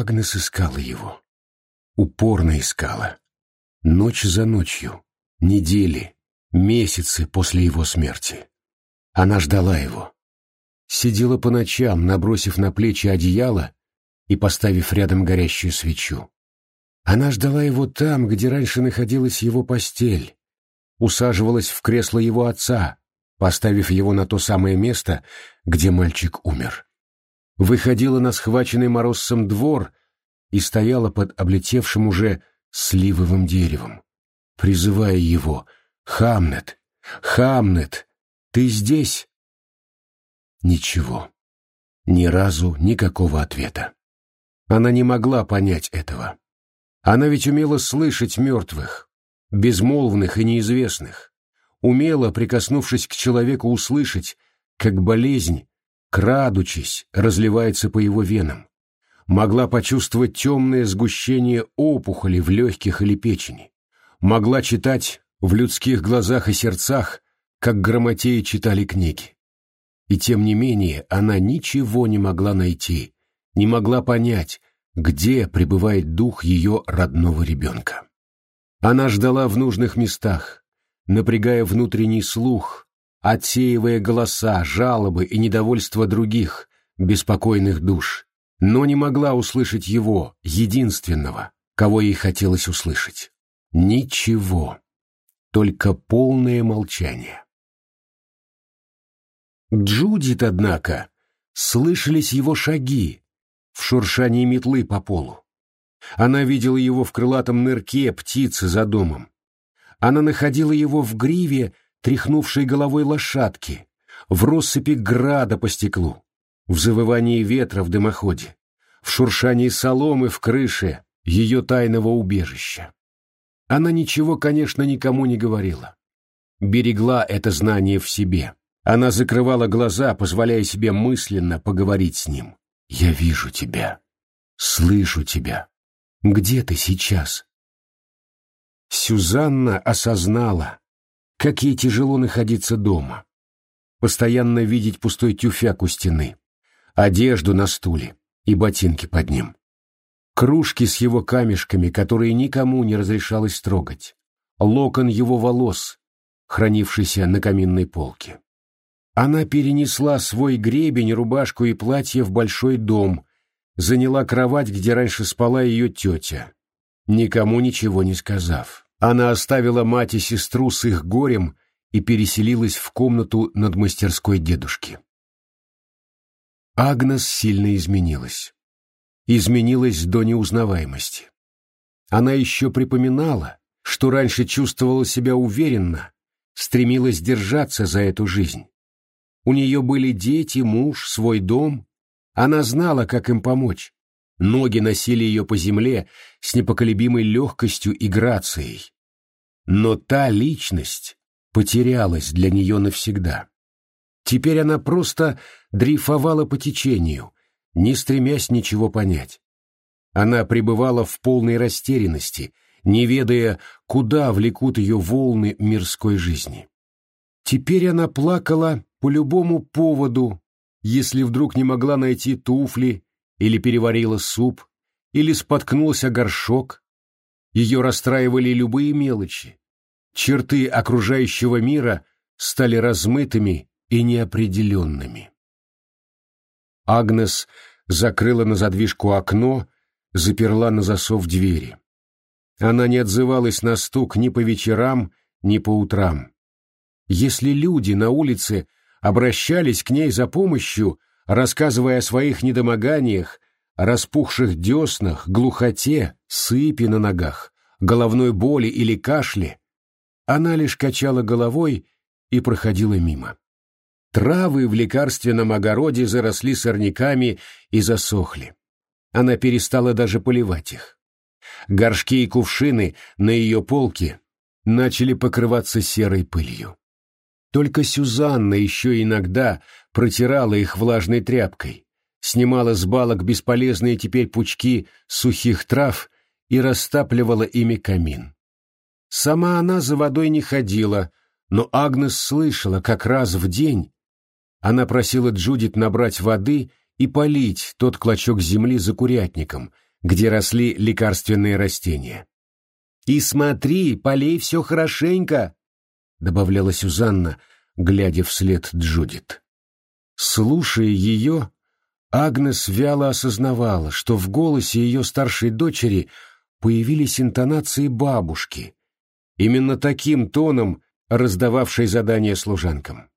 Агнес искала его. Упорно искала. Ночь за ночью, недели, месяцы после его смерти. Она ждала его. Сидела по ночам, набросив на плечи одеяло и поставив рядом горящую свечу. Она ждала его там, где раньше находилась его постель, усаживалась в кресло его отца, поставив его на то самое место, где мальчик умер. Выходила на схваченный морозцем двор и стояла под облетевшим уже сливовым деревом, призывая его «Хамнет! Хамнет! Ты здесь?» Ничего. Ни разу никакого ответа. Она не могла понять этого. Она ведь умела слышать мертвых, безмолвных и неизвестных, умела, прикоснувшись к человеку, услышать, как болезнь, крадучись, разливается по его венам. Могла почувствовать темное сгущение опухоли в легких или печени. Могла читать в людских глазах и сердцах, как грамотеи читали книги. И тем не менее она ничего не могла найти, не могла понять, где пребывает дух ее родного ребенка. Она ждала в нужных местах, напрягая внутренний слух, отсеивая голоса, жалобы и недовольство других, беспокойных душ, но не могла услышать его, единственного, кого ей хотелось услышать. Ничего, только полное молчание. Джудит, однако, слышались его шаги, в шуршании метлы по полу. Она видела его в крылатом нырке птицы за домом. Она находила его в гриве, тряхнувшей головой лошадки, в россыпи града по стеклу, в завывании ветра в дымоходе, в шуршании соломы в крыше ее тайного убежища. Она ничего, конечно, никому не говорила. Берегла это знание в себе. Она закрывала глаза, позволяя себе мысленно поговорить с ним. Я вижу тебя, слышу тебя. Где ты сейчас? Сюзанна осознала, как ей тяжело находиться дома. Постоянно видеть пустой тюфяк у стены, одежду на стуле и ботинки под ним. Кружки с его камешками, которые никому не разрешалось трогать. Локон его волос, хранившийся на каминной полке. Она перенесла свой гребень, рубашку и платье в большой дом, заняла кровать, где раньше спала ее тетя, никому ничего не сказав. Она оставила мать и сестру с их горем и переселилась в комнату над мастерской дедушки. Агнес сильно изменилась. Изменилась до неузнаваемости. Она еще припоминала, что раньше чувствовала себя уверенно, стремилась держаться за эту жизнь. У нее были дети, муж, свой дом. Она знала, как им помочь. Ноги носили ее по земле с непоколебимой легкостью и грацией. Но та личность потерялась для нее навсегда. Теперь она просто дрейфовала по течению, не стремясь ничего понять. Она пребывала в полной растерянности, не ведая, куда влекут ее волны мирской жизни. Теперь она плакала по любому поводу, если вдруг не могла найти туфли, или переварила суп, или споткнулась о горшок. Ее расстраивали любые мелочи. Черты окружающего мира стали размытыми и неопределенными. Агнес закрыла на задвижку окно, заперла на засов двери. Она не отзывалась на стук ни по вечерам, ни по утрам. Если люди на улице обращались к ней за помощью, рассказывая о своих недомоганиях, распухших деснах, глухоте, сыпи на ногах, головной боли или кашле, она лишь качала головой и проходила мимо. Травы в лекарственном огороде заросли сорняками и засохли. Она перестала даже поливать их. Горшки и кувшины на ее полке начали покрываться серой пылью. Только Сюзанна еще иногда протирала их влажной тряпкой, снимала с балок бесполезные теперь пучки сухих трав и растапливала ими камин. Сама она за водой не ходила, но Агнес слышала, как раз в день она просила Джудит набрать воды и полить тот клочок земли за курятником, где росли лекарственные растения. «И смотри, полей все хорошенько!» — добавляла Сюзанна, глядя вслед Джудит. Слушая ее, Агнес вяло осознавала, что в голосе ее старшей дочери появились интонации бабушки, именно таким тоном раздававшей задания служанкам.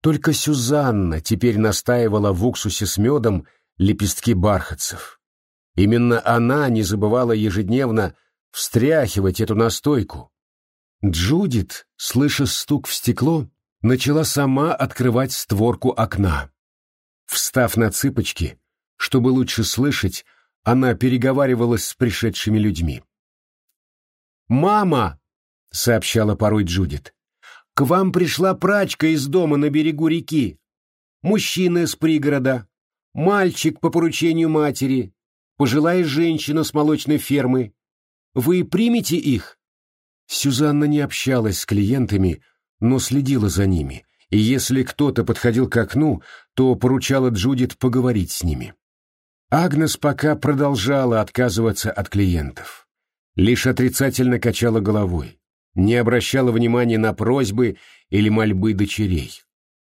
Только Сюзанна теперь настаивала в уксусе с медом лепестки бархатцев. Именно она не забывала ежедневно встряхивать эту настойку. Джудит, слыша стук в стекло, начала сама открывать створку окна. Встав на цыпочки, чтобы лучше слышать, она переговаривалась с пришедшими людьми. «Мама!» — сообщала порой Джудит. «К вам пришла прачка из дома на берегу реки. Мужчина из пригорода, мальчик по поручению матери, пожилая женщина с молочной фермы. Вы примете их?» Сюзанна не общалась с клиентами, но следила за ними, и если кто-то подходил к окну, то поручала Джудит поговорить с ними. Агнес пока продолжала отказываться от клиентов. Лишь отрицательно качала головой, не обращала внимания на просьбы или мольбы дочерей.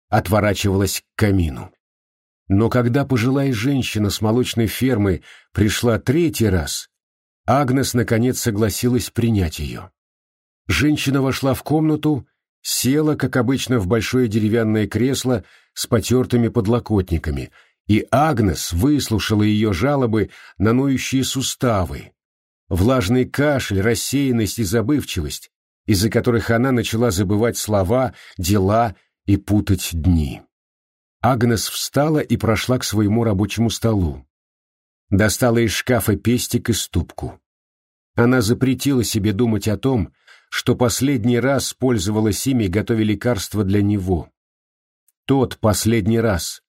Отворачивалась к камину. Но когда пожилая женщина с молочной фермы пришла третий раз, Агнес наконец согласилась принять ее. Женщина вошла в комнату села, как обычно, в большое деревянное кресло с потертыми подлокотниками, и Агнес выслушала ее жалобы на ноющие суставы, влажный кашель, рассеянность и забывчивость, из-за которых она начала забывать слова, дела и путать дни. Агнес встала и прошла к своему рабочему столу. Достала из шкафа пестик и ступку. Она запретила себе думать о том, что последний раз пользовалась ими, готовя лекарства для него. Тот последний раз,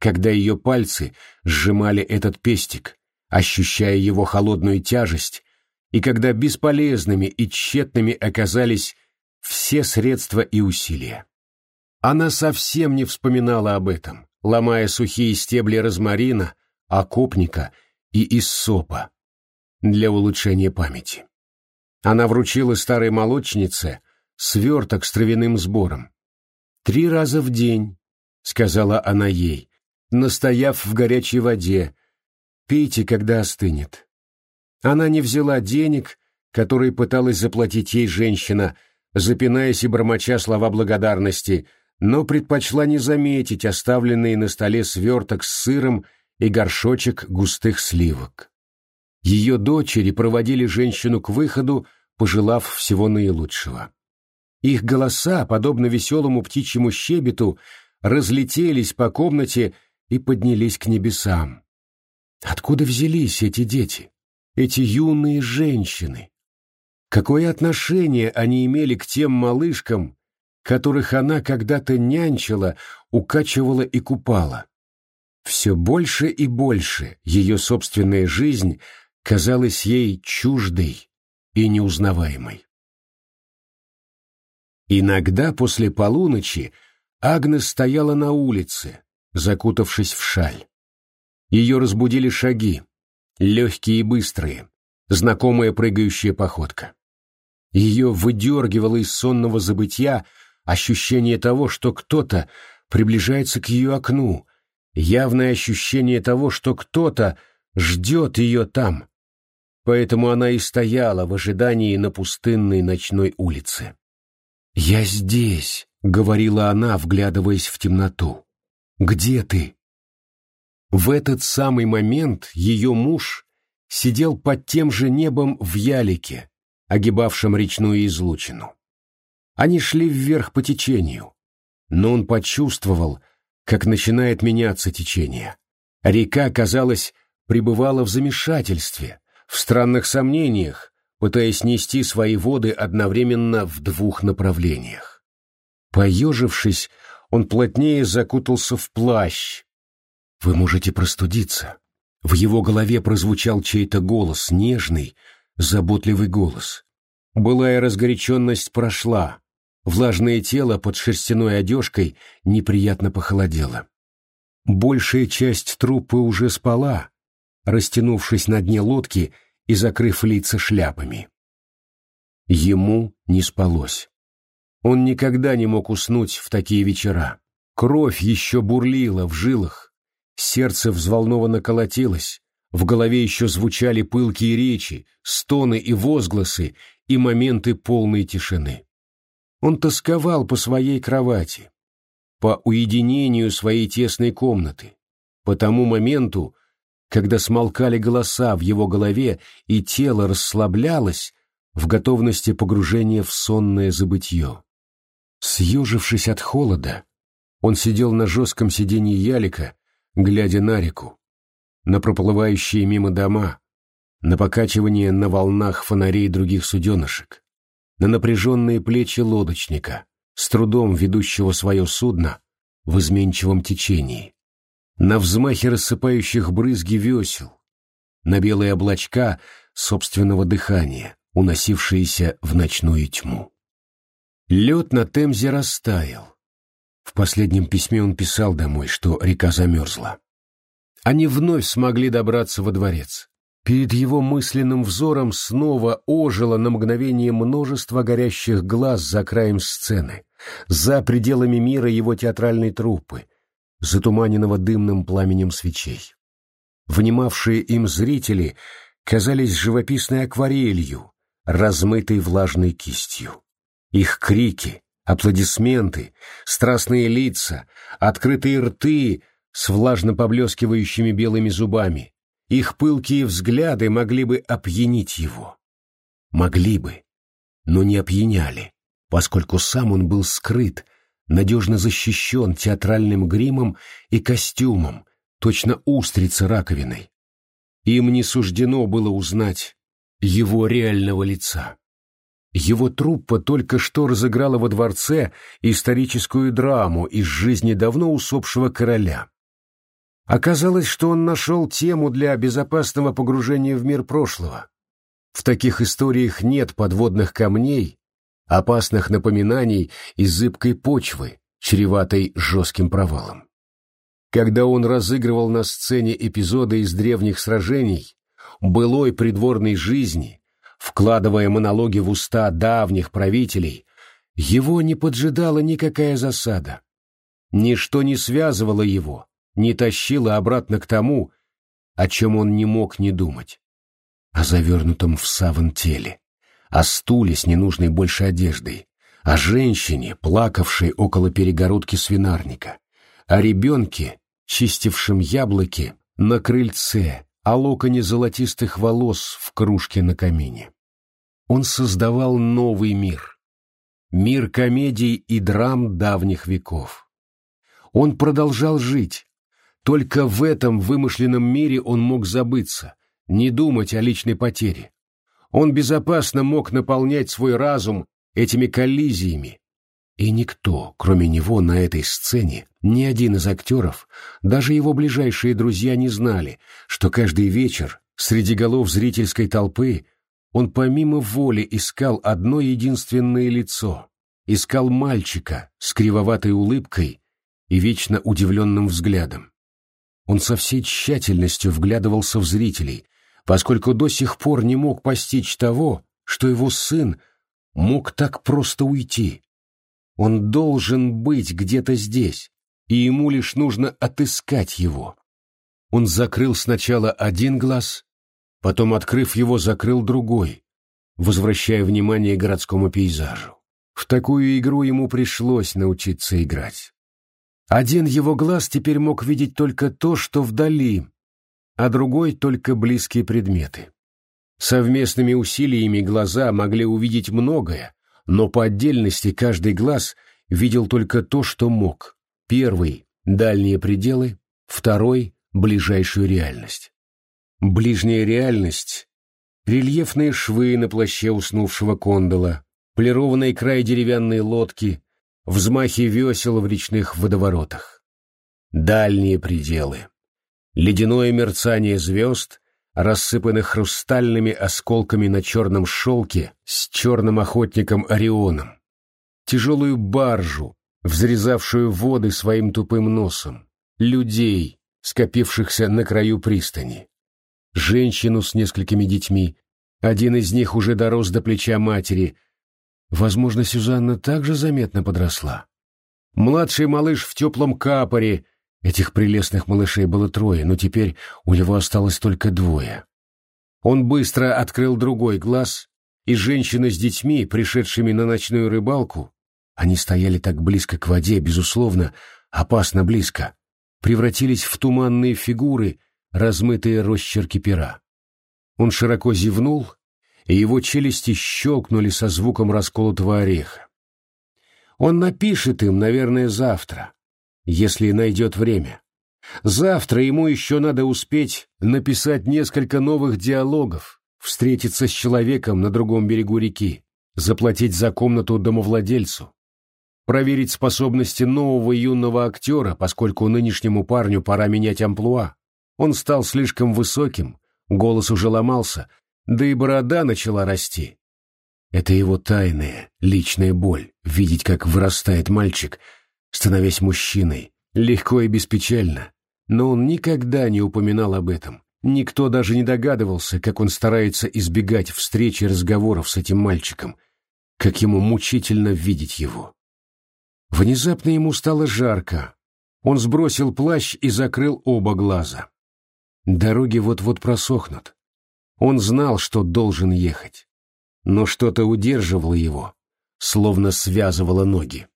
когда ее пальцы сжимали этот пестик, ощущая его холодную тяжесть, и когда бесполезными и тщетными оказались все средства и усилия. Она совсем не вспоминала об этом, ломая сухие стебли розмарина, окопника и иссопа для улучшения памяти. Она вручила старой молочнице сверток с травяным сбором. «Три раза в день», — сказала она ей, настояв в горячей воде, «пейте, когда остынет». Она не взяла денег, которые пыталась заплатить ей женщина, запинаясь и бормоча слова благодарности, но предпочла не заметить оставленный на столе сверток с сыром и горшочек густых сливок. Ее дочери проводили женщину к выходу, пожелав всего наилучшего. Их голоса, подобно веселому птичьему щебету, разлетелись по комнате и поднялись к небесам. Откуда взялись эти дети, эти юные женщины? Какое отношение они имели к тем малышкам, которых она когда-то нянчила, укачивала и купала? Все больше и больше ее собственная жизнь — казалась ей чуждой и неузнаваемой. Иногда после полуночи Агнес стояла на улице, закутавшись в шаль. Ее разбудили шаги, легкие и быстрые, знакомая прыгающая походка. Ее выдергивало из сонного забытья ощущение того, что кто-то приближается к ее окну, явное ощущение того, что кто-то ждет ее там, поэтому она и стояла в ожидании на пустынной ночной улице. «Я здесь», — говорила она, вглядываясь в темноту. «Где ты?» В этот самый момент ее муж сидел под тем же небом в ялике, огибавшем речную излучину. Они шли вверх по течению, но он почувствовал, как начинает меняться течение. Река, казалось, пребывала в замешательстве, в странных сомнениях, пытаясь нести свои воды одновременно в двух направлениях. Поежившись, он плотнее закутался в плащ. «Вы можете простудиться». В его голове прозвучал чей-то голос, нежный, заботливый голос. Былая разгоряченность прошла. Влажное тело под шерстяной одежкой неприятно похолодело. Большая часть трупы уже спала, растянувшись на дне лодки и закрыв лица шляпами. Ему не спалось. Он никогда не мог уснуть в такие вечера. Кровь еще бурлила в жилах, сердце взволнованно колотилось, в голове еще звучали пылкие речи, стоны и возгласы и моменты полной тишины. Он тосковал по своей кровати, по уединению своей тесной комнаты, по тому моменту, когда смолкали голоса в его голове и тело расслаблялось в готовности погружения в сонное забытье. Съежившись от холода, он сидел на жестком сиденье ялика, глядя на реку, на проплывающие мимо дома, на покачивание на волнах фонарей других суденышек, на напряженные плечи лодочника, с трудом ведущего свое судно в изменчивом течении, на взмахе рассыпающих брызги весел, на белые облачка собственного дыхания, уносившиеся в ночную тьму. Лед на Темзе растаял. В последнем письме он писал домой, что река замерзла. Они вновь смогли добраться во дворец. Перед его мысленным взором снова ожило на мгновение множество горящих глаз за краем сцены, за пределами мира его театральной труппы, затуманенного дымным пламенем свечей. Внимавшие им зрители казались живописной акварелью, размытой влажной кистью. Их крики, аплодисменты, страстные лица, открытые рты с влажно поблескивающими белыми зубами, их пылкие взгляды могли бы опьянить его. Могли бы, но не опьяняли, поскольку сам он был скрыт, надежно защищен театральным гримом и костюмом, точно устрица раковиной. Им не суждено было узнать его реального лица. Его труппа только что разыграла во дворце историческую драму из жизни давно усопшего короля. Оказалось, что он нашел тему для безопасного погружения в мир прошлого. В таких историях нет подводных камней, опасных напоминаний и зыбкой почвы, чреватой жестким провалом. Когда он разыгрывал на сцене эпизоды из древних сражений, былой придворной жизни, вкладывая монологи в уста давних правителей, его не поджидала никакая засада. Ничто не связывало его, не тащило обратно к тому, о чем он не мог не думать. О завернутом в саван теле, о стуле с ненужной больше одеждой, о женщине, плакавшей около перегородки свинарника, о ребенке, чистившем яблоки на крыльце, о локоне золотистых волос в кружке на камине. Он создавал новый мир. Мир комедий и драм давних веков. Он продолжал жить. Только в этом вымышленном мире он мог забыться, не думать о личной потере. Он безопасно мог наполнять свой разум этими коллизиями, и никто, кроме него, на этой сцене, ни один из актеров, даже его ближайшие друзья не знали, что каждый вечер среди голов зрительской толпы он помимо воли искал одно единственное лицо, искал мальчика с кривоватой улыбкой и вечно удивленным взглядом. Он со всей тщательностью вглядывался в зрителей, поскольку до сих пор не мог постичь того, что его сын мог так просто уйти, он должен быть где-то здесь, и ему лишь нужно отыскать его. Он закрыл сначала один глаз, потом, открыв его, закрыл другой, возвращая внимание городскому пейзажу. В такую игру ему пришлось научиться играть. Один его глаз теперь мог видеть только то, что вдали, а другой — только близкие предметы. Совместными усилиями глаза могли увидеть многое, но по отдельности каждый глаз видел только то, что мог. Первый — дальние пределы, второй — ближайшую реальность. Ближняя реальность — рельефные швы на плаще уснувшего кондола, полированный край деревянной лодки, взмахи весел в речных водоворотах. Дальние пределы — ледяное мерцание звезд рассыпанных хрустальными осколками на черном шелке с черным охотником Орионом, тяжелую баржу, взрезавшую воды своим тупым носом, людей, скопившихся на краю пристани. женщину с несколькими детьми. Один из них уже дорос до плеча матери. Возможно, Сюзанна также заметно подросла. Младший малыш в теплом капоре. Этих прелестных малышей было трое, но теперь у него осталось только двое. Он быстро открыл другой глаз, и женщина с детьми, пришедшими на ночную рыбалку, они стояли так близко к воде, безусловно, опасно близко, превратились в туманные фигуры, размытые росчерки пера. Он широко зевнул, и его челюсти щелкнули со звуком расколотого ореха. Он напишет им, наверное, завтра, если найдет время. Завтра ему еще надо успеть написать несколько новых диалогов, встретиться с человеком на другом берегу реки, заплатить за комнату домовладельцу, проверить способности нового юного актера, поскольку нынешнему парню пора менять амплуа. Он стал слишком высоким, голос уже ломался, да и борода начала расти. Это его тайная, личная боль, видеть, как вырастает мальчик, становясь мужчиной, легко и беспечально. Но он никогда не упоминал об этом. Никто даже не догадывался, как он старается избегать встреч и разговоров с этим мальчиком, как ему мучительно видеть его. Внезапно ему стало жарко. Он сбросил плащ и закрыл оба глаза. Дороги вот-вот просохнут. Он знал, что должен ехать. Но что-то удерживало его, словно связывало ноги.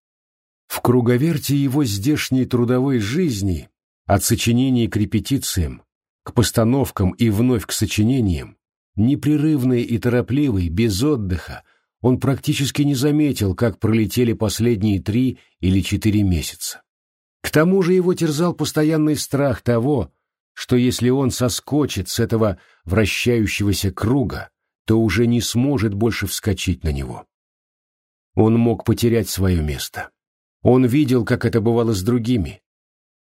В круговерте его здешней трудовой жизни, от сочинений к репетициям, к постановкам и вновь к сочинениям, непрерывный и торопливый, без отдыха, он практически не заметил, как пролетели последние три или четыре месяца. К тому же его терзал постоянный страх того, что если он соскочит с этого вращающегося круга, то уже не сможет больше вскочить на него. Он мог потерять свое место. Он видел, как это бывало с другими.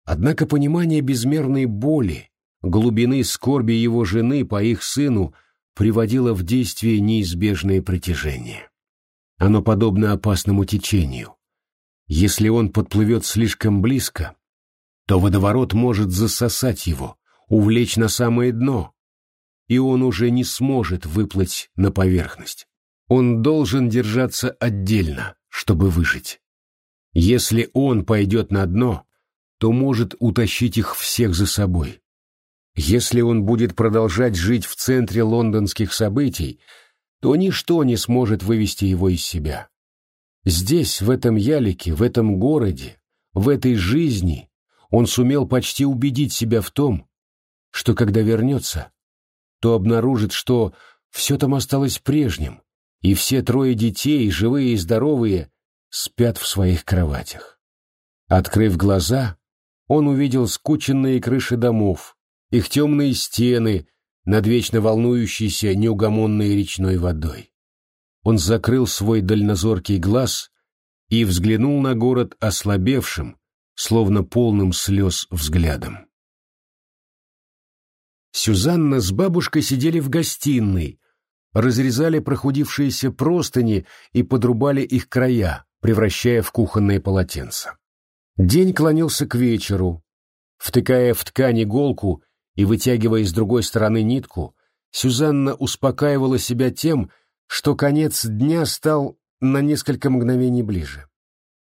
Однако понимание безмерной боли, глубины скорби его жены по их сыну приводило в действие неизбежное притяжение. Оно подобно опасному течению. Если он подплывет слишком близко, то водоворот может засосать его, увлечь на самое дно, и он уже не сможет выплыть на поверхность. Он должен держаться отдельно, чтобы выжить. Если он пойдет на дно, то может утащить их всех за собой. Если он будет продолжать жить в центре лондонских событий, то ничто не сможет вывести его из себя. Здесь, в этом ялике, в этом городе, в этой жизни он сумел почти убедить себя в том, что когда вернется, то обнаружит, что все там осталось прежним, и все трое детей, живые и здоровые, спят в своих кроватях. Открыв глаза, он увидел скученные крыши домов, их темные стены над вечно волнующейся неугомонной речной водой. Он закрыл свой дальнозоркий глаз и взглянул на город ослабевшим, словно полным слез взглядом. Сюзанна с бабушкой сидели в гостиной, разрезали прохудившиеся простыни и подрубали их края, превращая в кухонные полотенца. День клонился к вечеру. Втыкая в ткань иголку и вытягивая с другой стороны нитку, Сюзанна успокаивала себя тем, что конец дня стал на несколько мгновений ближе.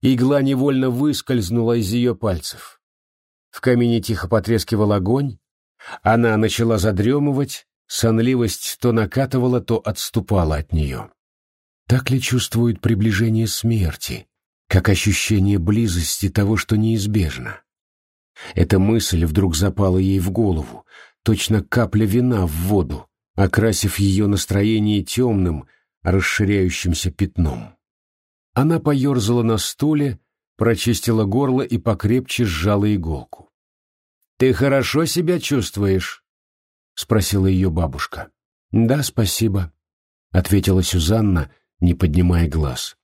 Игла невольно выскользнула из ее пальцев. В камине тихо потрескивал огонь, она начала задремывать, сонливость то накатывала, то отступала от нее. Так ли чувствует приближение смерти, как ощущение близости того, что неизбежно? Эта мысль вдруг запала ей в голову, точно капля вина в воду, окрасив ее настроение темным, расширяющимся пятном. Она поерзала на стуле, прочистила горло и покрепче сжала иголку. «Ты хорошо себя чувствуешь?» — спросила ее бабушка. «Да, спасибо», — ответила Сюзанна, не поднимая глаз.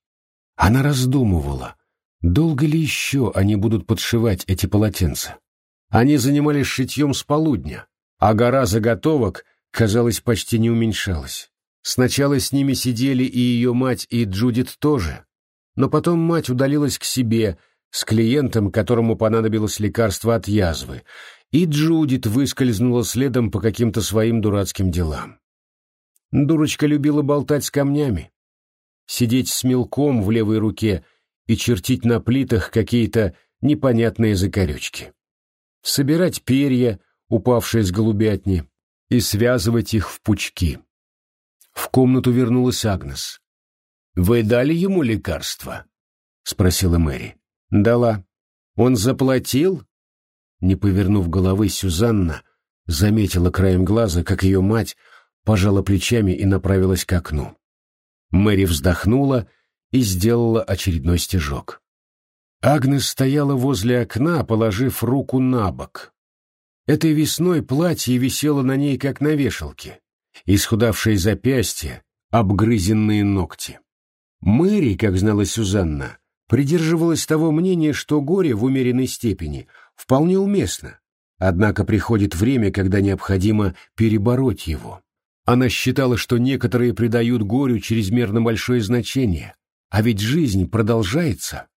Она раздумывала, долго ли еще они будут подшивать эти полотенца. Они занимались шитьем с полудня, а гора заготовок, казалось, почти не уменьшалась. Сначала с ними сидели и ее мать, и Джудит тоже, но потом мать удалилась к себе — с клиентом, которому понадобилось лекарство от язвы, и Джудит выскользнула следом по каким-то своим дурацким делам. Дурочка любила болтать с камнями, сидеть с мелком в левой руке и чертить на плитах какие-то непонятные закорючки. Собирать перья, упавшие с голубятни, и связывать их в пучки. В комнату вернулась Агнес. «Вы дали ему лекарство?» — спросила Мэри. «Дала. Он заплатил?» Не повернув головы, Сюзанна заметила краем глаза, как ее мать пожала плечами и направилась к окну. Мэри вздохнула и сделала очередной стежок. Агнес стояла возле окна, положив руку на бок. Этой весной платье висело на ней, как на вешалке. Исхудавшие запястья, обгрызенные ногти. Мэри, как знала Сюзанна, придерживалась того мнения, что горе в умеренной степени вполне уместно, однако приходит время, когда необходимо перебороть его. Она считала, что некоторые придают горю чрезмерно большое значение, а ведь жизнь продолжается.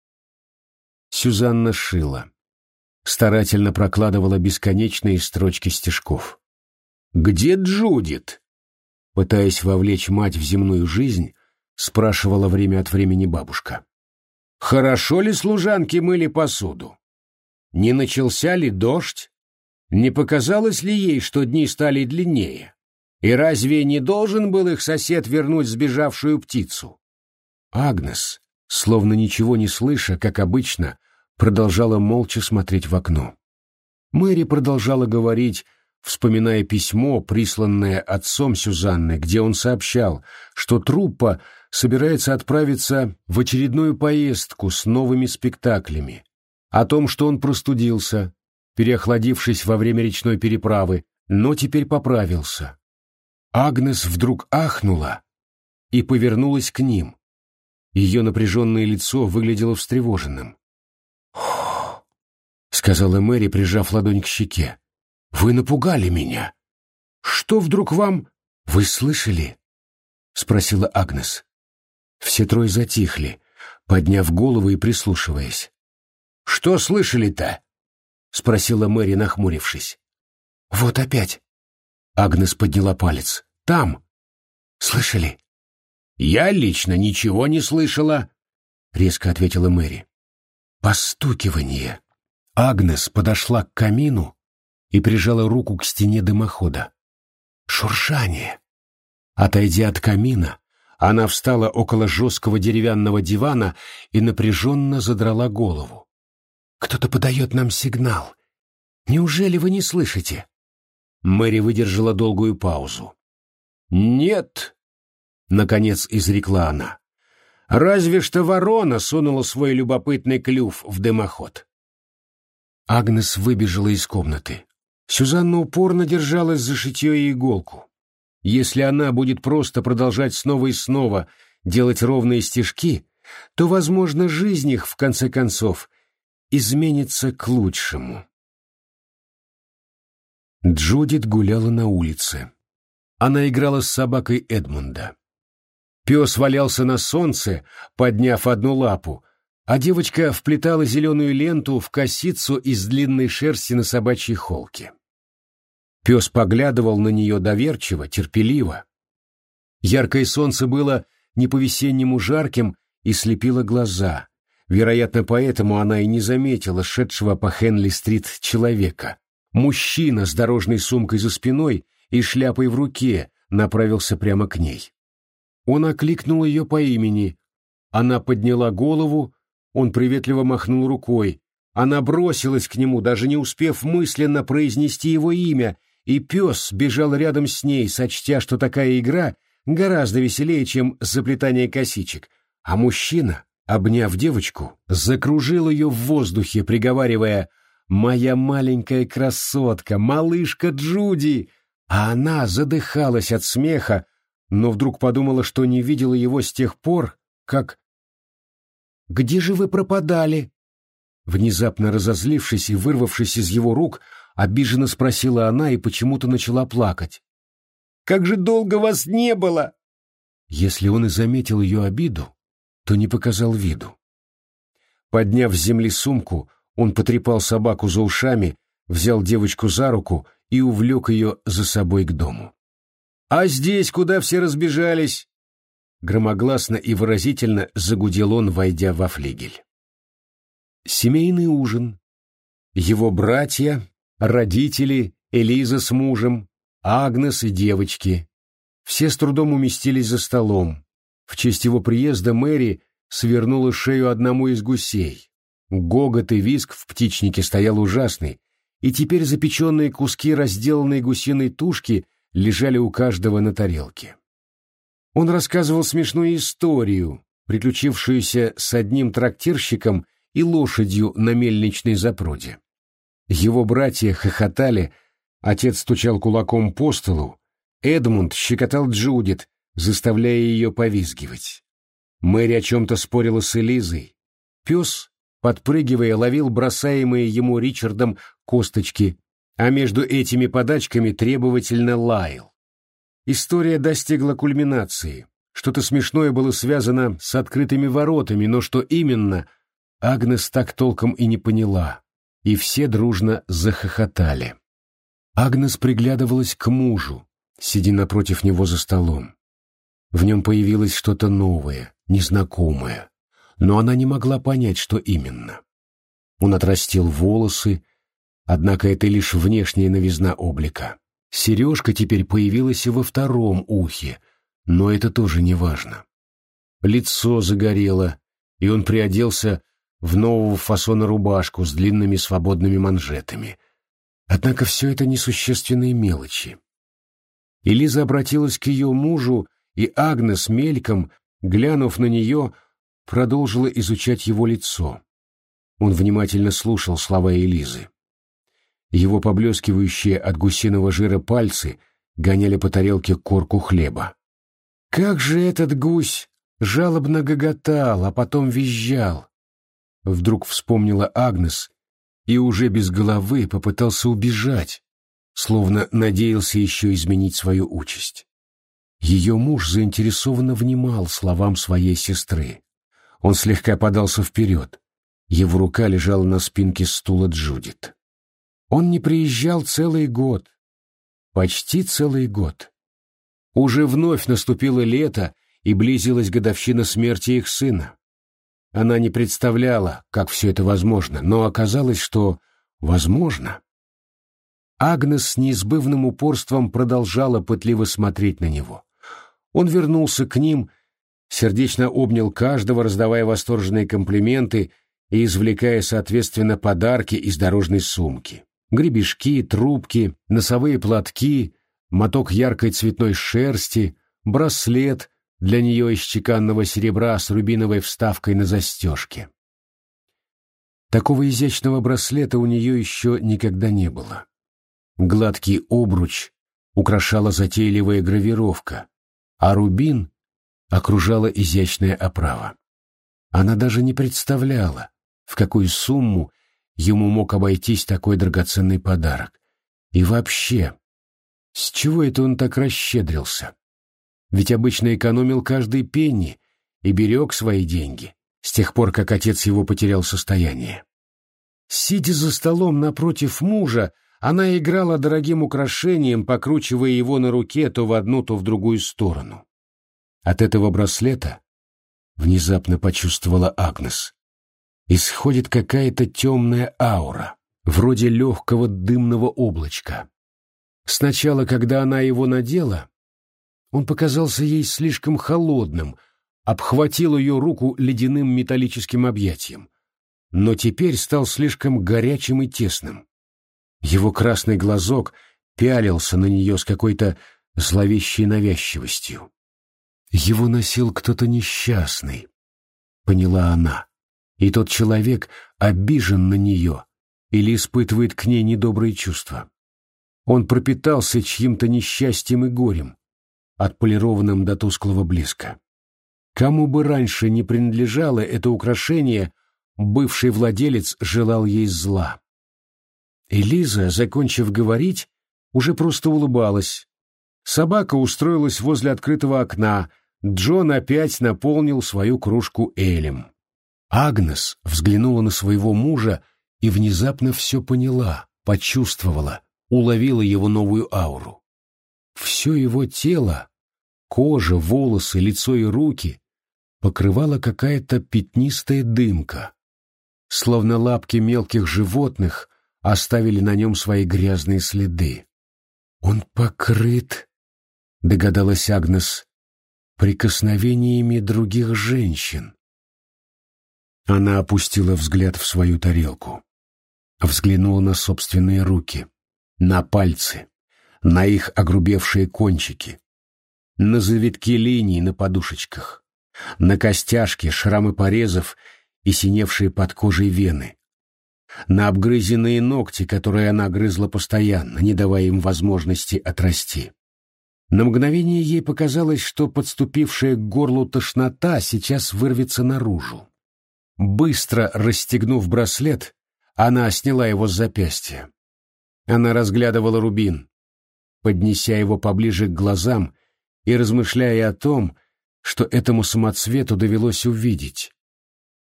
Сюзанна шила. Старательно прокладывала бесконечные строчки стежков. «Где Джудит?» Пытаясь вовлечь мать в земную жизнь, спрашивала время от времени бабушка. Хорошо ли служанки мыли посуду? Не начался ли дождь? Не показалось ли ей, что дни стали длиннее? И разве не должен был их сосед вернуть сбежавшую птицу? Агнес, словно ничего не слыша, как обычно, продолжала молча смотреть в окно. Мэри продолжала говорить, вспоминая письмо, присланное отцом Сюзанны, где он сообщал, что труппа собирается отправиться в очередную поездку с новыми спектаклями, о том, что он простудился, переохладившись во время речной переправы, но теперь поправился. Агнес вдруг ахнула и повернулась к ним. Ее напряженное лицо выглядело встревоженным. сказала Мэри, прижав ладонь к щеке. «Вы напугали меня. Что вдруг вам...» «Вы слышали?» — спросила Агнес. Все трое затихли, подняв головы и прислушиваясь. «Что слышали-то?» — спросила Мэри, нахмурившись. «Вот опять». Агнес подняла палец. «Там». «Слышали?» «Я лично ничего не слышала», — резко ответила Мэри. «Постукивание». Агнес подошла к камину и прижала руку к стене дымохода. «Шуршание». Отойдя от камина, она встала около жесткого деревянного дивана и напряженно задрала голову. «Кто-то подает нам сигнал. Неужели вы не слышите?» Мэри выдержала долгую паузу. «Нет», — наконец изрекла она. «Разве что ворона сунула свой любопытный клюв в дымоход». Агнес выбежала из комнаты. Сюзанна упорно держалась за шитье и иголку. Если она будет просто продолжать снова и снова делать ровные стежки, то, возможно, жизнь их, в конце концов, изменится к лучшему. Джудит гуляла на улице. Она играла с собакой Эдмунда. Пес валялся на солнце, подняв одну лапу, а девочка вплетала зеленую ленту в косицу из длинной шерсти на собачьей холке. Пес поглядывал на нее доверчиво, терпеливо. Яркое солнце было не по-весеннему жарким и слепило глаза. Вероятно, поэтому она и не заметила шедшего по Хенли-стрит человека. Мужчина с дорожной сумкой за спиной и шляпой в руке направился прямо к ней. Он окликнул ее по имени. Она подняла голову, он приветливо махнул рукой. Она бросилась к нему, даже не успев мысленно произнести его имя, и пес бежал рядом с ней, сочтя, что такая игра гораздо веселее, чем заплетание косичек, а мужчина, обняв девочку, закружил ее в воздухе, приговаривая «Моя маленькая красотка, малышка Джуди!» А она задыхалась от смеха, но вдруг подумала, что не видела его с тех пор, как... «Где же вы пропадали?» Внезапно разозлившись и вырвавшись из его рук, Обиженно спросила она и почему-то начала плакать. «Как же долго вас не было!» Если он и заметил ее обиду, то не показал виду. Подняв с земли сумку, он потрепал собаку за ушами, взял девочку за руку и увлек ее за собой к дому. «А здесь куда все разбежались?» Громогласно и выразительно загудел он, войдя во флигель. Семейный ужин. Его братья, родители, Элиза с мужем, Агнес и девочки. Все с трудом уместились за столом. В честь его приезда Мэри свернула шею одному из гусей. Гогот и виск в птичнике стоял ужасный, и теперь запеченные куски разделанной гусиной тушки лежали у каждого на тарелке. Он рассказывал смешную историю, приключившуюся с одним трактирщиком и лошадью на мельничной запруде. Его братья хохотали, отец стучал кулаком по столу, Эдмунд щекотал Джудит, заставляя ее повизгивать. Мэри о чем-то спорила с Элизой. Пес, подпрыгивая, ловил бросаемые ему Ричардом косточки, а между этими подачками требовательно лаял. История достигла кульминации. Что-то смешное было связано с открытыми воротами, но что именно, Агнес так толком и не поняла, и все дружно захохотали. Агнес приглядывалась к мужу, сидя напротив него за столом. В нем появилось что-то новое, незнакомое, но она не могла понять, что именно. Он отрастил волосы, однако это лишь внешняя новизна облика. Сережка теперь появилась и во втором ухе, но это тоже не важно. Лицо загорело, и он приоделся в нового фасона рубашку с длинными свободными манжетами. Однако все это несущественные мелочи. Элиза обратилась к ее мужу, и Агнес мельком, глянув на нее, продолжила изучать его лицо. Он внимательно слушал слова Элизы. Его поблескивающие от гусиного жира пальцы гоняли по тарелке корку хлеба. Как же этот гусь жалобно гоготал, а потом визжал. Вдруг вспомнила Агнес и уже без головы попытался убежать, словно надеялся еще изменить свою участь. Ее муж заинтересованно внимал словам своей сестры. Он слегка подался вперед. Его рука лежала на спинке стула Джудит. Он не приезжал целый год. Почти целый год. Уже вновь наступило лето, и близилась годовщина смерти их сына. Она не представляла, как все это возможно, но оказалось, что возможно. Агнес с неизбывным упорством продолжала пытливо смотреть на него. Он вернулся к ним, сердечно обнял каждого, раздавая восторженные комплименты и извлекая, соответственно, подарки из дорожной сумки гребешки, трубки, носовые платки, моток яркой цветной шерсти, браслет для нее из чеканного серебра с рубиновой вставкой на застежке. Такого изящного браслета у нее еще никогда не было. Гладкий обруч украшала затейливая гравировка, а рубин окружала изящная оправа. Она даже не представляла, в какую сумму ему мог обойтись такой драгоценный подарок. И вообще, с чего это он так расщедрился? Ведь обычно экономил каждый пенни и берег свои деньги, с тех пор, как отец его потерял состояние. Сидя за столом напротив мужа, она играла дорогим украшением, покручивая его на руке то в одну, то в другую сторону. От этого браслета внезапно почувствовала Агнес исходит какая-то темная аура, вроде легкого дымного облачка. Сначала, когда она его надела, он показался ей слишком холодным, обхватил ее руку ледяным металлическим объятием, но теперь стал слишком горячим и тесным. Его красный глазок пялился на нее с какой-то зловещей навязчивостью. Его носил кто-то несчастный, поняла она и тот человек обижен на нее или испытывает к ней недобрые чувства. Он пропитался чьим-то несчастьем и горем, отполированным до тусклого блеска. Кому бы раньше не принадлежало это украшение, бывший владелец желал ей зла. Элиза, закончив говорить, уже просто улыбалась. Собака устроилась возле открытого окна, Джон опять наполнил свою кружку элем. Агнес взглянула на своего мужа и внезапно все поняла, почувствовала, уловила его новую ауру. Все его тело, кожа, волосы, лицо и руки покрывала какая-то пятнистая дымка, словно лапки мелких животных оставили на нем свои грязные следы. «Он покрыт», — догадалась Агнес, — «прикосновениями других женщин». Она опустила взгляд в свою тарелку, взглянула на собственные руки, на пальцы, на их огрубевшие кончики, на завитки линий на подушечках, на костяшки, шрамы порезов и синевшие под кожей вены, на обгрызенные ногти, которые она грызла постоянно, не давая им возможности отрасти. На мгновение ей показалось, что подступившая к горлу тошнота сейчас вырвется наружу. Быстро расстегнув браслет, она сняла его с запястья. Она разглядывала рубин, поднеся его поближе к глазам и размышляя о том, что этому самоцвету довелось увидеть.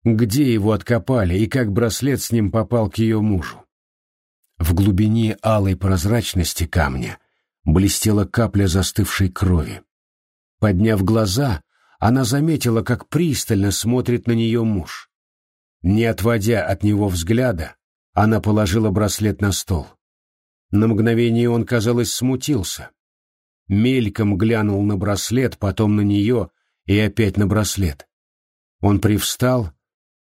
Где его откопали и как браслет с ним попал к ее мужу? В глубине алой прозрачности камня блестела капля застывшей крови. Подняв глаза, она заметила, как пристально смотрит на нее муж. Не отводя от него взгляда, она положила браслет на стол. На мгновение он, казалось, смутился. Мельком глянул на браслет, потом на нее и опять на браслет. Он привстал,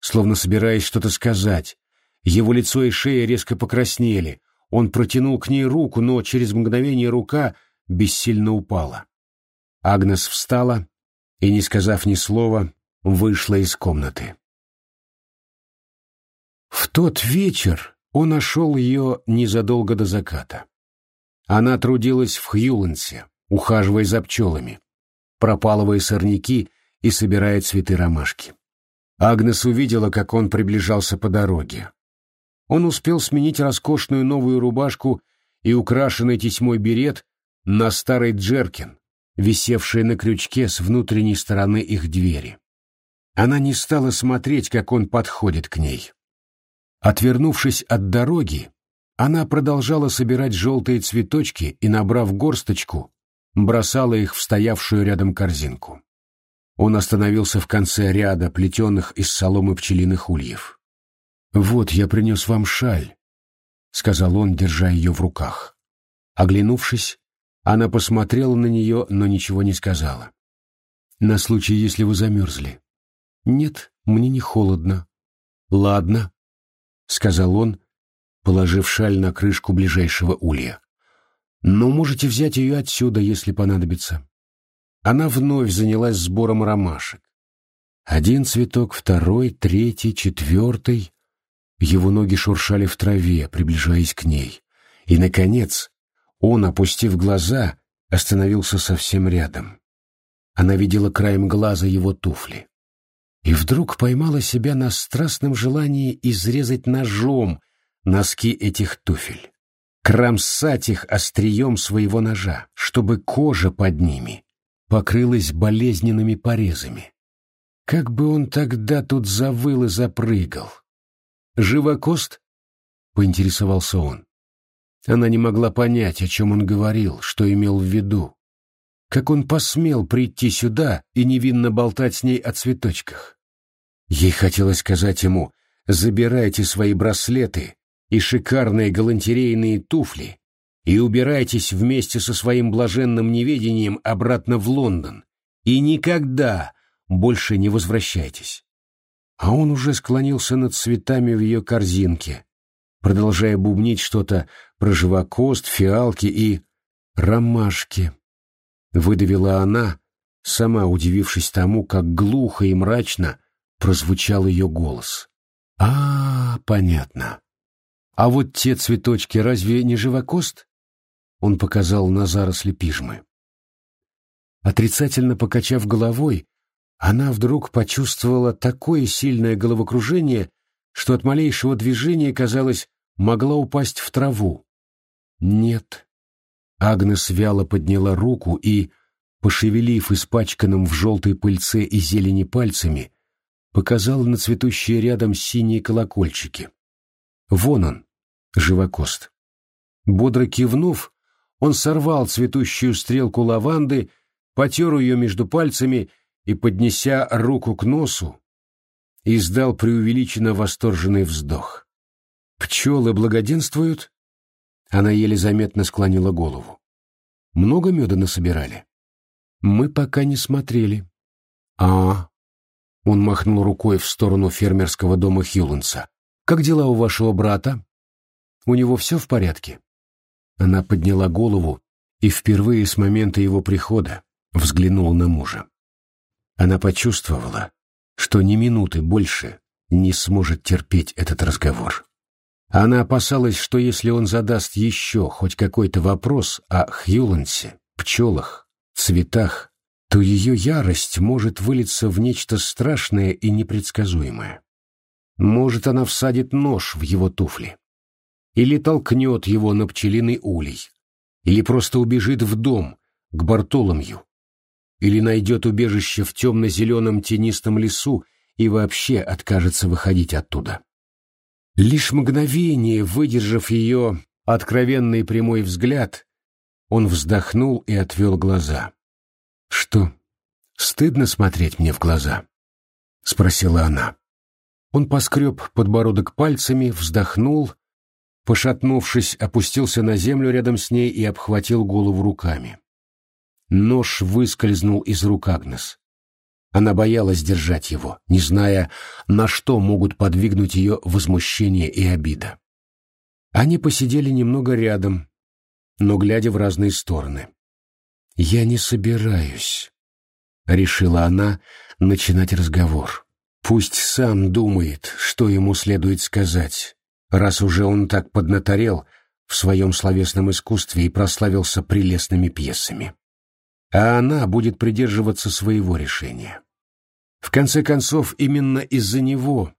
словно собираясь что-то сказать. Его лицо и шея резко покраснели. Он протянул к ней руку, но через мгновение рука бессильно упала. Агнес встала и, не сказав ни слова, вышла из комнаты. В тот вечер он нашел ее незадолго до заката. Она трудилась в Хьюленсе, ухаживая за пчелами, пропалывая сорняки и собирая цветы ромашки. Агнес увидела, как он приближался по дороге. Он успел сменить роскошную новую рубашку и украшенный тесьмой берет на старый джеркин, висевший на крючке с внутренней стороны их двери. Она не стала смотреть, как он подходит к ней. Отвернувшись от дороги, она продолжала собирать желтые цветочки и, набрав горсточку, бросала их в стоявшую рядом корзинку. Он остановился в конце ряда плетеных из соломы пчелиных ульев. «Вот, я принес вам шаль», — сказал он, держа ее в руках. Оглянувшись, она посмотрела на нее, но ничего не сказала. «На случай, если вы замерзли». «Нет, мне не холодно». «Ладно», — сказал он, положив шаль на крышку ближайшего улья. «Но можете взять ее отсюда, если понадобится». Она вновь занялась сбором ромашек. Один цветок, второй, третий, четвертый. Его ноги шуршали в траве, приближаясь к ней. И, наконец, он, опустив глаза, остановился совсем рядом. Она видела краем глаза его туфли. И вдруг поймала себя на страстном желании изрезать ножом носки этих туфель, кромсать их острием своего ножа, чтобы кожа под ними покрылась болезненными порезами. Как бы он тогда тут завыл и запрыгал. «Живокост?» — поинтересовался он. Она не могла понять, о чем он говорил, что имел в виду. Как он посмел прийти сюда и невинно болтать с ней о цветочках? Ей хотелось сказать ему «забирайте свои браслеты и шикарные галантерейные туфли и убирайтесь вместе со своим блаженным неведением обратно в Лондон, и никогда больше не возвращайтесь. А он уже склонился над цветами в ее корзинке, продолжая бубнить что-то про живокост, фиалки и ромашки. Выдавила она, сама удивившись тому, как глухо и мрачно прозвучал ее голос. «А, понятно. А вот те цветочки разве не живокост?» Он показал на заросли пижмы. Отрицательно покачав головой, она вдруг почувствовала такое сильное головокружение, что от малейшего движения, казалось, могла упасть в траву. Нет. Агнес вяло подняла руку и, пошевелив испачканным в желтой пыльце и зелени пальцами, показала на цветущие рядом синие колокольчики. Вон он, живокост. Бодро кивнув, он сорвал цветущую стрелку лаванды, потер ее между пальцами и, поднеся руку к носу, издал преувеличенно восторженный вздох. «Пчелы благоденствуют?» Она еле заметно склонила голову. «Много меда насобирали?» «Мы пока не смотрели». «А, он махнул рукой в сторону фермерского дома Хьюланса. «Как дела у вашего брата? У него все в порядке?» Она подняла голову и впервые с момента его прихода взглянула на мужа. Она почувствовала, что ни минуты больше не сможет терпеть этот разговор. Она опасалась, что если он задаст еще хоть какой-то вопрос о Хьюлансе, пчелах, цветах, то ее ярость может вылиться в нечто страшное и непредсказуемое. Может, она всадит нож в его туфли. Или толкнет его на пчелиный улей. Или просто убежит в дом, к Бартоломью. Или найдет убежище в темно-зеленом тенистом лесу и вообще откажется выходить оттуда. Лишь мгновение, выдержав ее откровенный прямой взгляд, он вздохнул и отвел глаза. «Что, стыдно смотреть мне в глаза?» — спросила она. Он поскреб подбородок пальцами, вздохнул, пошатнувшись, опустился на землю рядом с ней и обхватил голову руками. Нож выскользнул из рук Агнес. Она боялась держать его, не зная, на что могут подвигнуть ее возмущение и обида. Они посидели немного рядом, но глядя в разные стороны. «Я не собираюсь», — решила она начинать разговор. «Пусть сам думает, что ему следует сказать, раз уже он так поднаторел в своем словесном искусстве и прославился прелестными пьесами. А она будет придерживаться своего решения. В конце концов, именно из-за него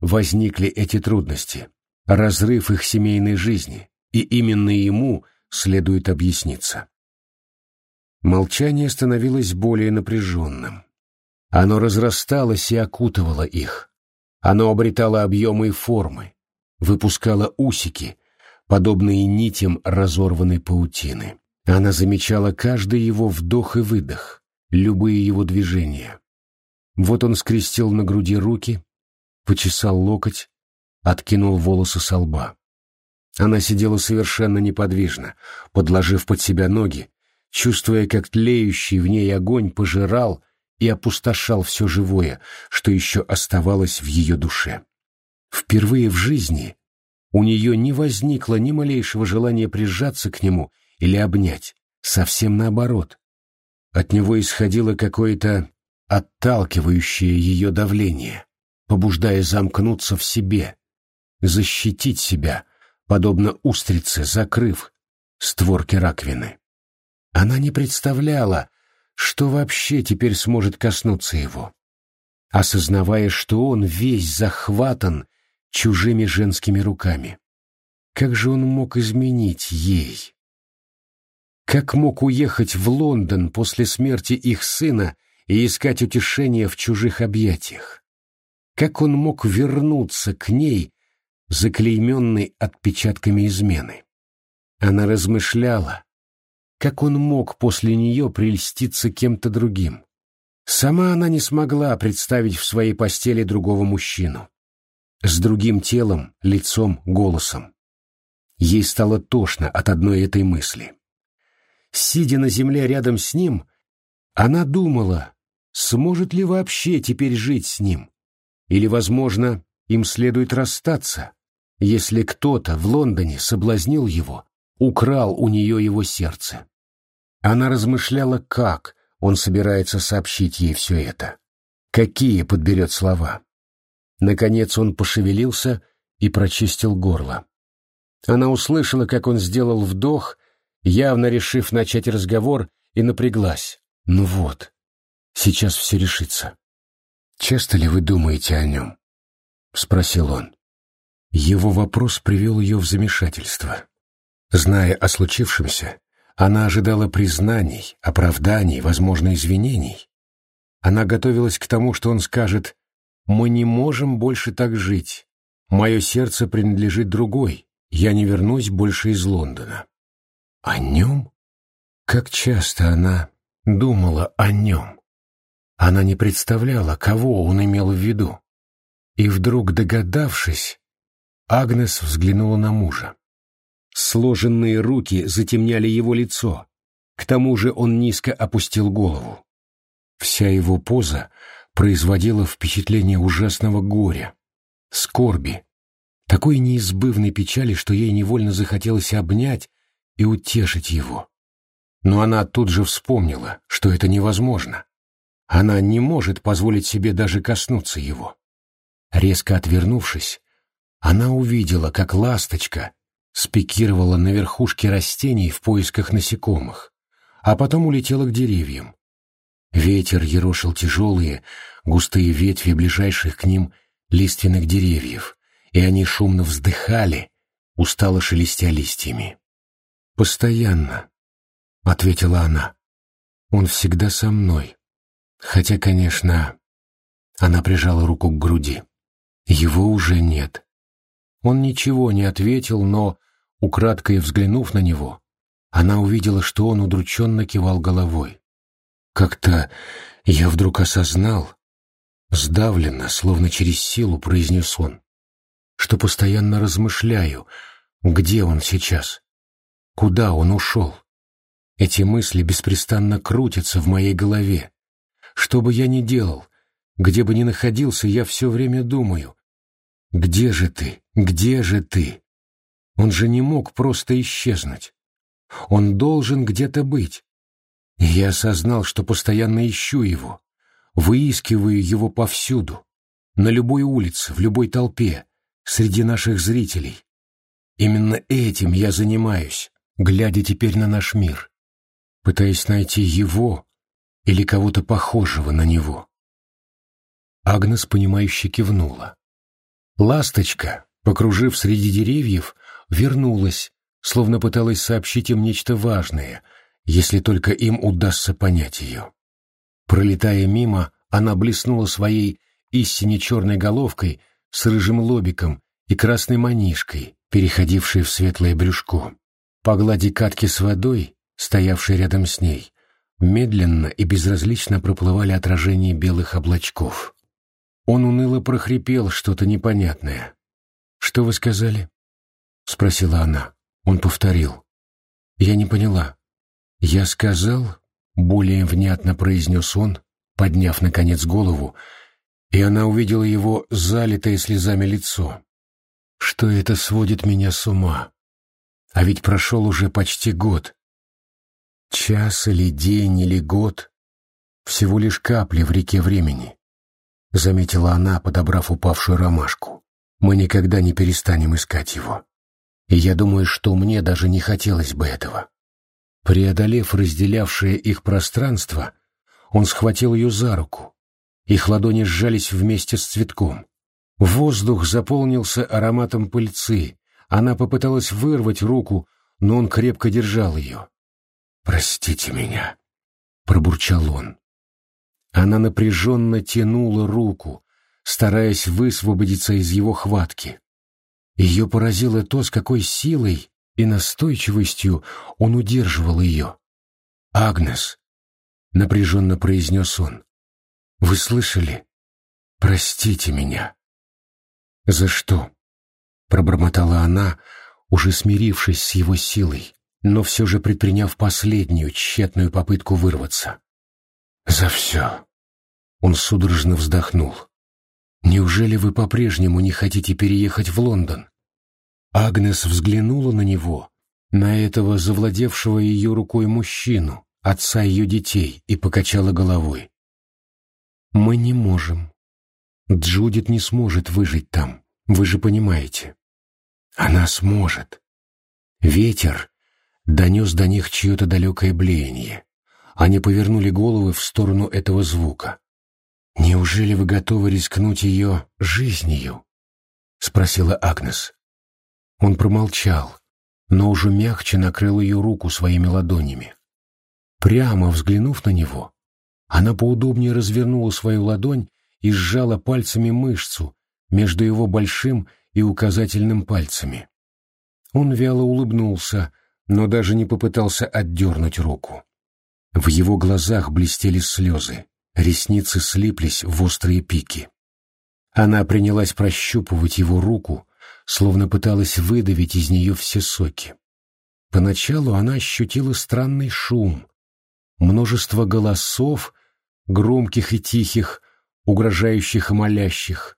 возникли эти трудности, разрыв их семейной жизни, и именно ему следует объясниться. Молчание становилось более напряженным. Оно разрасталось и окутывало их. Оно обретало объемы и формы, выпускало усики, подобные нитям разорванной паутины. Она замечала каждый его вдох и выдох, любые его движения. Вот он скрестил на груди руки, почесал локоть, откинул волосы со лба. Она сидела совершенно неподвижно, подложив под себя ноги, чувствуя, как тлеющий в ней огонь пожирал и опустошал все живое, что еще оставалось в ее душе. Впервые в жизни у нее не возникло ни малейшего желания прижаться к нему или обнять, совсем наоборот. От него исходило какое-то отталкивающее ее давление, побуждая замкнуться в себе, защитить себя, подобно устрице, закрыв створки раковины. Она не представляла, что вообще теперь сможет коснуться его, осознавая, что он весь захватан чужими женскими руками. Как же он мог изменить ей? Как мог уехать в Лондон после смерти их сына и искать утешение в чужих объятиях? Как он мог вернуться к ней, заклейменной отпечатками измены? Она размышляла, как он мог после нее прельститься кем-то другим? Сама она не смогла представить в своей постели другого мужчину. С другим телом, лицом, голосом. Ей стало тошно от одной этой мысли. Сидя на земле рядом с ним, она думала, сможет ли вообще теперь жить с ним. Или, возможно, им следует расстаться, если кто-то в Лондоне соблазнил его, украл у нее его сердце. Она размышляла, как он собирается сообщить ей все это, какие подберет слова. Наконец он пошевелился и прочистил горло. Она услышала, как он сделал вдох, явно решив начать разговор, и напряглась. «Ну вот, сейчас все решится». «Часто ли вы думаете о нем?» — спросил он. Его вопрос привел ее в замешательство. Зная о случившемся, она ожидала признаний, оправданий, возможно, извинений. Она готовилась к тому, что он скажет «Мы не можем больше так жить. Мое сердце принадлежит другой, я не вернусь больше из Лондона. О нем? Как часто она думала о нем. Она не представляла, кого он имел в виду. И вдруг, догадавшись, Агнес взглянула на мужа. Сложенные руки затемняли его лицо. К тому же он низко опустил голову. Вся его поза производила впечатление ужасного горя, скорби, такой неизбывной печали, что ей невольно захотелось обнять и утешить его. Но она тут же вспомнила, что это невозможно. Она не может позволить себе даже коснуться его. Резко отвернувшись, она увидела, как ласточка спикировала на верхушке растений в поисках насекомых, а потом улетела к деревьям. Ветер ерошил тяжелые, густые ветви ближайших к ним лиственных деревьев, и они шумно вздыхали, устало шелестя листьями. «Постоянно», — ответила она. «Он всегда со мной. Хотя, конечно...» Она прижала руку к груди. «Его уже нет». Он ничего не ответил, но, украдкой взглянув на него, она увидела, что он удрученно кивал головой. Как-то я вдруг осознал, сдавленно, словно через силу произнес он, что постоянно размышляю, где он сейчас, куда он ушел. Эти мысли беспрестанно крутятся в моей голове. Что бы я ни делал, где бы ни находился, я все время думаю, где же ты, где же ты? Он же не мог просто исчезнуть. Он должен где-то быть. Я осознал, что постоянно ищу его, выискиваю его повсюду, на любой улице, в любой толпе, среди наших зрителей. Именно этим я занимаюсь, глядя теперь на наш мир, пытаясь найти его или кого-то похожего на него. Агнес, понимающе кивнула. Ласточка, покружив среди деревьев, вернулась, словно пыталась сообщить им нечто важное, если только им удастся понять ее. Пролетая мимо, она блеснула своей истине черной головкой с рыжим лобиком и красной манишкой, переходившей в светлое брюшко. По глади катки с водой, стоявшей рядом с ней, медленно и безразлично проплывали отражения белых облачков. Он уныло прохрипел что-то непонятное. «Что вы сказали?» — спросила она. Он повторил. «Я не поняла». «Я сказал?» — более внятно произнес он, подняв, наконец, голову и она увидела его залитое слезами лицо. Что это сводит меня с ума? А ведь прошел уже почти год. Час или день или год. Всего лишь капли в реке времени. Заметила она, подобрав упавшую ромашку. Мы никогда не перестанем искать его. И я думаю, что мне даже не хотелось бы этого. Преодолев разделявшее их пространство, он схватил ее за руку, их ладони сжались вместе с цветком. Воздух заполнился ароматом пыльцы. Она попыталась вырвать руку, но он крепко держал ее. «Простите меня», — пробурчал он. Она напряженно тянула руку, стараясь высвободиться из его хватки. Ее поразило то, с какой силой и настойчивостью он удерживал ее. «Агнес», — напряженно произнес он, вы слышали? Простите меня. За что? Пробормотала она, уже смирившись с его силой, но все же предприняв последнюю тщетную попытку вырваться. За все. Он судорожно вздохнул. Неужели вы по-прежнему не хотите переехать в Лондон? Агнес взглянула на него, на этого завладевшего ее рукой мужчину, отца ее детей, и покачала головой. Мы не можем. Джудит не сможет выжить там, вы же понимаете. Она сможет. Ветер донес до них чье-то далекое блеяние. Они повернули головы в сторону этого звука. «Неужели вы готовы рискнуть ее жизнью?» — спросила Агнес. Он промолчал, но уже мягче накрыл ее руку своими ладонями. Прямо взглянув на него, она поудобнее развернула свою ладонь и сжала пальцами мышцу между его большим и указательным пальцами. Он вяло улыбнулся, но даже не попытался отдернуть руку. В его глазах блестели слезы, ресницы слиплись в острые пики. Она принялась прощупывать его руку, словно пыталась выдавить из нее все соки. Поначалу она ощутила странный шум, множество голосов, громких и тихих, угрожающих и молящих.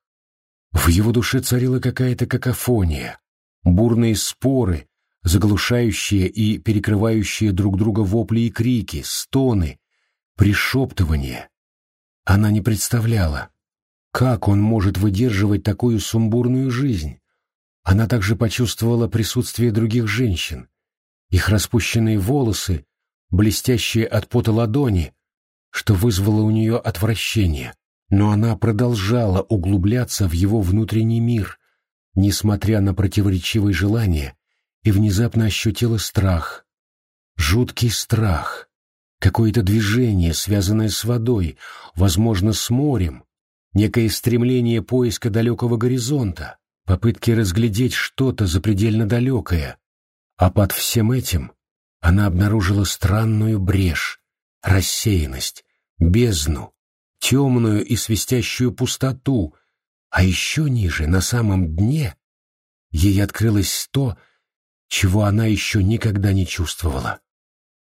В его душе царила какая-то какофония, бурные споры, заглушающие и перекрывающие друг друга вопли и крики, стоны, пришептывания. Она не представляла, как он может выдерживать такую сумбурную жизнь. Она также почувствовала присутствие других женщин, их распущенные волосы, блестящие от пота ладони, что вызвало у нее отвращение, но она продолжала углубляться в его внутренний мир, несмотря на противоречивые желания, и внезапно ощутила страх. Жуткий страх. Какое-то движение, связанное с водой, возможно, с морем, некое стремление поиска далекого горизонта, попытки разглядеть что-то запредельно далекое. А под всем этим она обнаружила странную брешь, рассеянность, бездну, темную и свистящую пустоту, а еще ниже, на самом дне, ей открылось то, чего она еще никогда не чувствовала.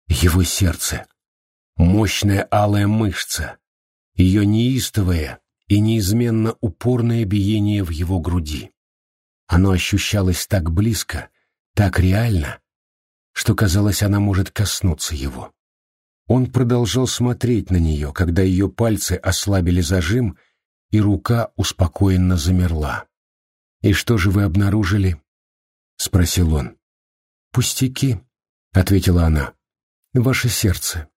Его сердце, мощная алая мышца, ее неистовое и неизменно упорное биение в его груди. Оно ощущалось так близко, так реально, что казалось, она может коснуться его. Он продолжал смотреть на нее, когда ее пальцы ослабили зажим, и рука успокоенно замерла. «И что же вы обнаружили?» — спросил он. «Пустяки», — ответила она. «Ваше сердце».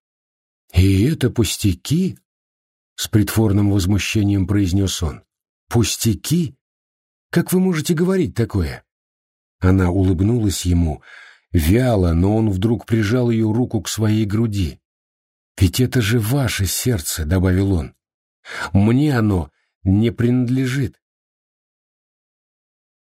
«И это пустяки?» — с притворным возмущением произнес он. «Пустяки? Как вы можете говорить такое?» Она улыбнулась ему, вяло, но он вдруг прижал ее руку к своей груди. «Ведь это же ваше сердце», — добавил он. «Мне оно не принадлежит.